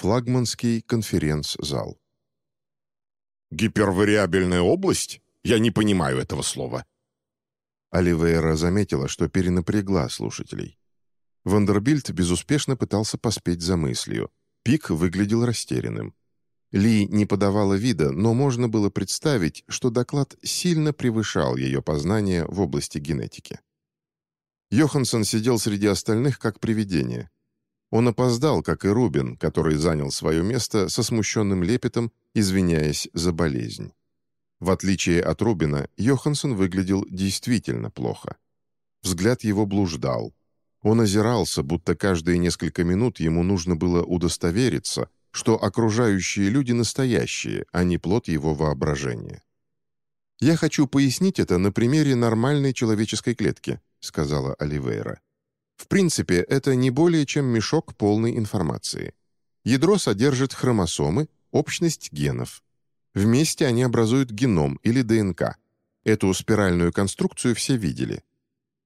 Флагманский конференц-зал. «Гипервариабельная область? Я не понимаю этого слова». Оливейра заметила, что перенапрягла слушателей. Вандербильд безуспешно пытался поспеть за мыслью. Пик выглядел растерянным. Ли не подавала вида, но можно было представить, что доклад сильно превышал ее познания в области генетики. Йоханссон сидел среди остальных как привидение. Он опоздал, как и Рубин, который занял свое место со смущенным лепетом, извиняясь за болезнь. В отличие от Рубина, Йоханссон выглядел действительно плохо. Взгляд его блуждал. Он озирался, будто каждые несколько минут ему нужно было удостовериться, что окружающие люди настоящие, а не плод его воображения. «Я хочу пояснить это на примере нормальной человеческой клетки», сказала Оливейра. В принципе, это не более чем мешок полной информации. Ядро содержит хромосомы, общность генов. Вместе они образуют геном или ДНК. Эту спиральную конструкцию все видели.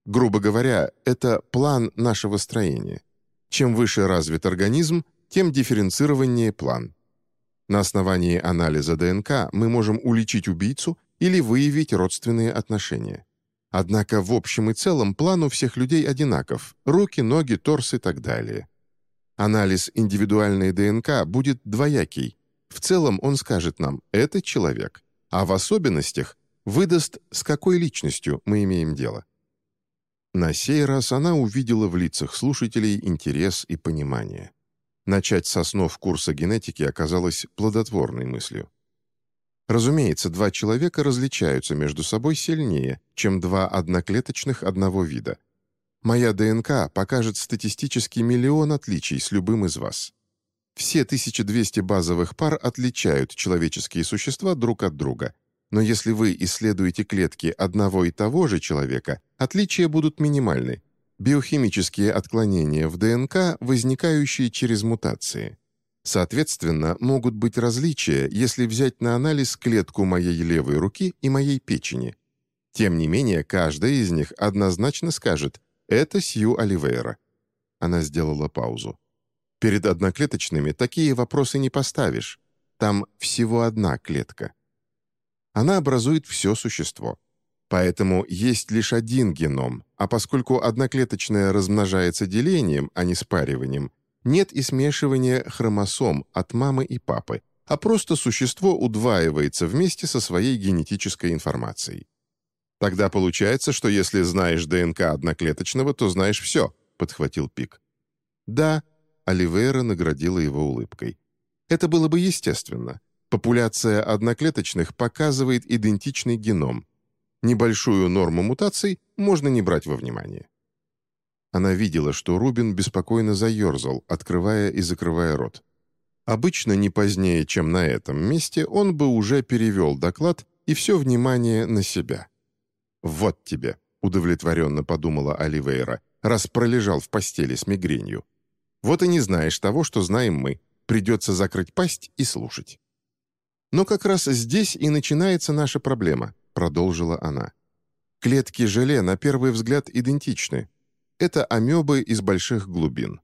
Грубо говоря, это план нашего строения. Чем выше развит организм, тем дифференцированнее план. На основании анализа ДНК мы можем уличить убийцу или выявить родственные отношения. Однако в общем и целом план у всех людей одинаков – руки, ноги, торс и так далее. Анализ индивидуальной ДНК будет двоякий. В целом он скажет нам «это человек», а в особенностях выдаст, с какой личностью мы имеем дело. На сей раз она увидела в лицах слушателей интерес и понимание. Начать с основ курса генетики оказалось плодотворной мыслью. Разумеется, два человека различаются между собой сильнее, чем два одноклеточных одного вида. Моя ДНК покажет статистически миллион отличий с любым из вас. Все 1200 базовых пар отличают человеческие существа друг от друга, но если вы исследуете клетки одного и того же человека, отличия будут минимальны. Биохимические отклонения в ДНК, возникающие через мутации – Соответственно, могут быть различия, если взять на анализ клетку моей левой руки и моей печени. Тем не менее, каждая из них однозначно скажет «это Сью Оливейра». Она сделала паузу. Перед одноклеточными такие вопросы не поставишь. Там всего одна клетка. Она образует все существо. Поэтому есть лишь один геном, а поскольку одноклеточная размножается делением, а не спариванием, нет и смешивания хромосом от мамы и папы, а просто существо удваивается вместе со своей генетической информацией. Тогда получается, что если знаешь ДНК одноклеточного, то знаешь все, подхватил Пик. Да, Оливейра наградила его улыбкой. Это было бы естественно. Популяция одноклеточных показывает идентичный геном. Небольшую норму мутаций можно не брать во внимание. Она видела, что Рубин беспокойно заерзал, открывая и закрывая рот. Обычно не позднее, чем на этом месте, он бы уже перевел доклад и все внимание на себя. «Вот тебе», — удовлетворенно подумала Оливейра, раз пролежал в постели с мигренью. «Вот и не знаешь того, что знаем мы. Придется закрыть пасть и слушать». «Но как раз здесь и начинается наша проблема», — продолжила она. «Клетки желе на первый взгляд идентичны, это амебы из больших глубин.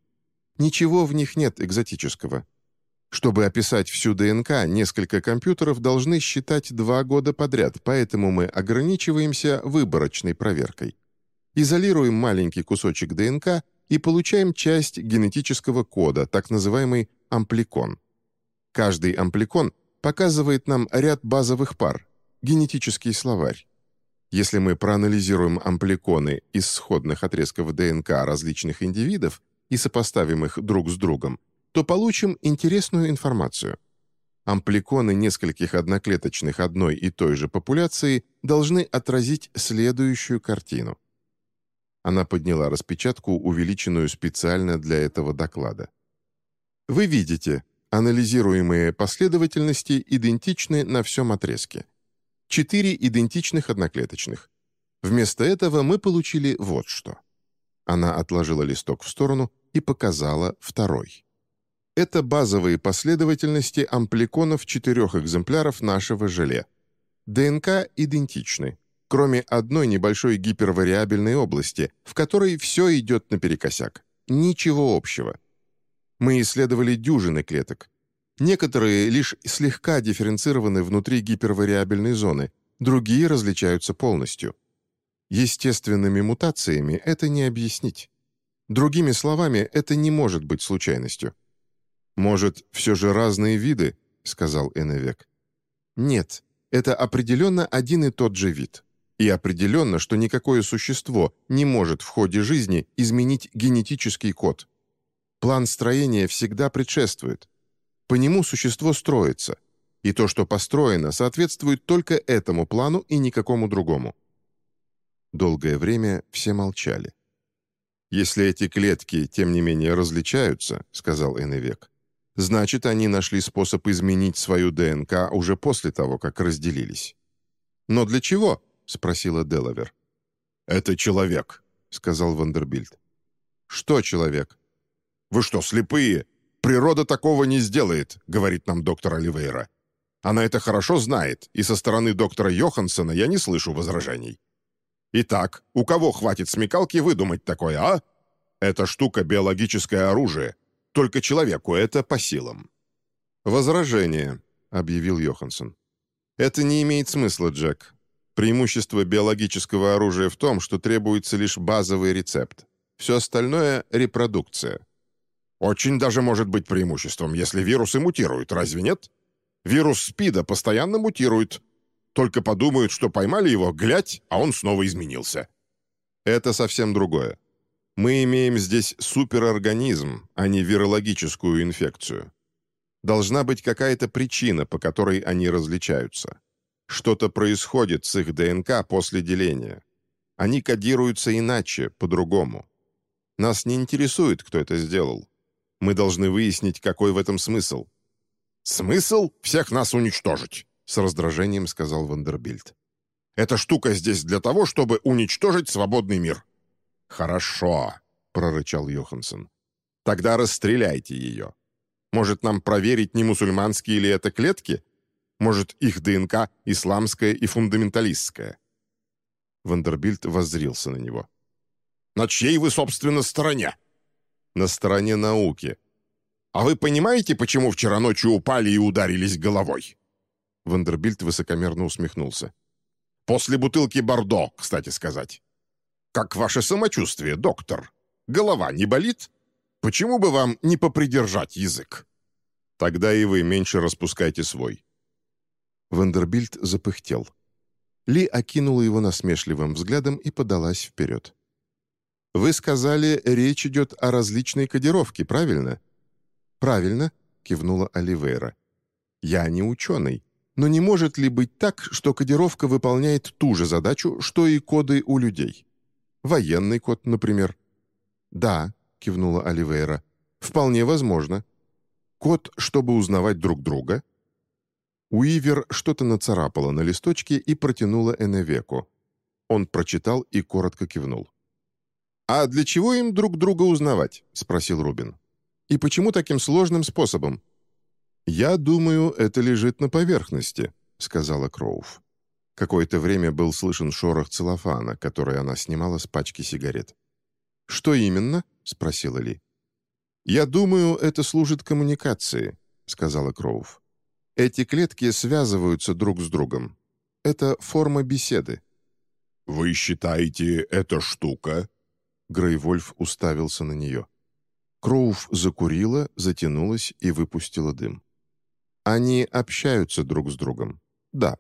Ничего в них нет экзотического. Чтобы описать всю ДНК, несколько компьютеров должны считать два года подряд, поэтому мы ограничиваемся выборочной проверкой. Изолируем маленький кусочек ДНК и получаем часть генетического кода, так называемый ампликон. Каждый ампликон показывает нам ряд базовых пар, генетический словарь. Если мы проанализируем ампликоны из сходных отрезков ДНК различных индивидов и сопоставим их друг с другом, то получим интересную информацию. Ампликоны нескольких одноклеточных одной и той же популяции должны отразить следующую картину. Она подняла распечатку, увеличенную специально для этого доклада. Вы видите, анализируемые последовательности идентичны на всем отрезке четыре идентичных одноклеточных. Вместо этого мы получили вот что. Она отложила листок в сторону и показала второй. Это базовые последовательности ампликонов четырех экземпляров нашего желе. ДНК идентичны, кроме одной небольшой гипервариабельной области, в которой все идет наперекосяк. Ничего общего. Мы исследовали дюжины клеток. Некоторые лишь слегка дифференцированы внутри гипервариабельной зоны, другие различаются полностью. Естественными мутациями это не объяснить. Другими словами, это не может быть случайностью. «Может, все же разные виды?» — сказал Эневек. «Нет, это определенно один и тот же вид. И определенно, что никакое существо не может в ходе жизни изменить генетический код. План строения всегда предшествует. По нему существо строится, и то, что построено, соответствует только этому плану и никакому другому». Долгое время все молчали. «Если эти клетки, тем не менее, различаются», — сказал Эневек, «значит, они нашли способ изменить свою ДНК уже после того, как разделились». «Но для чего?» — спросила Делавер. «Это человек», — сказал Вандербильд. «Что человек?» «Вы что, слепые? Природа такого не сделает», — говорит нам доктор Оливейра. Она это хорошо знает, и со стороны доктора Йоханссона я не слышу возражений. Итак, у кого хватит смекалки выдумать такое, а? Эта штука — биологическое оружие. Только человеку это по силам». «Возражение», — объявил Йоханссон. «Это не имеет смысла, Джек. Преимущество биологического оружия в том, что требуется лишь базовый рецепт. Все остальное — репродукция». «Очень даже может быть преимуществом, если вирусы мутируют, разве нет? Вирус СПИДа постоянно мутирует, только подумают, что поймали его, глядь, а он снова изменился. Это совсем другое. Мы имеем здесь суперорганизм, а не вирологическую инфекцию. Должна быть какая-то причина, по которой они различаются. Что-то происходит с их ДНК после деления. Они кодируются иначе, по-другому. Нас не интересует, кто это сделал. Мы должны выяснить, какой в этом смысл. Смысл всех нас уничтожить с раздражением сказал Вандербильд. «Эта штука здесь для того, чтобы уничтожить свободный мир». «Хорошо», — прорычал Йоханссон. «Тогда расстреляйте ее. Может, нам проверить, не мусульманские ли это клетки? Может, их ДНК исламская и фундаменталистская?» Вандербильд воззрился на него. «На чьей вы, собственно, стороне?» «На стороне науки». «А вы понимаете, почему вчера ночью упали и ударились головой?» Вандербильд высокомерно усмехнулся. «После бутылки Бордо, кстати сказать. Как ваше самочувствие, доктор? Голова не болит? Почему бы вам не попридержать язык?» «Тогда и вы меньше распускайте свой». Вандербильд запыхтел. Ли окинула его насмешливым взглядом и подалась вперед. «Вы сказали, речь идет о различной кодировке, правильно?» «Правильно», — кивнула Оливейра. «Я не ученый, но не может ли быть так, что кодировка выполняет ту же задачу, что и коды у людей? Военный код, например. «Да», — кивнула Оливейра, — «вполне возможно. Код, чтобы узнавать друг друга». Уивер что-то нацарапала на листочке и протянула Эневеку. Он прочитал и коротко кивнул. «А для чего им друг друга узнавать?» — спросил Рубин. «И почему таким сложным способом?» «Я думаю, это лежит на поверхности», — сказала Кроув. Какое-то время был слышен шорох целлофана, который она снимала с пачки сигарет. «Что именно?» — спросила Ли. «Я думаю, это служит коммуникации», — сказала Кроув. «Эти клетки связываются друг с другом. Это форма беседы». «Вы считаете, это штука?» Грейвольф уставился на нее. Кроув закурила, затянулась и выпустила дым. Они общаются друг с другом. Да,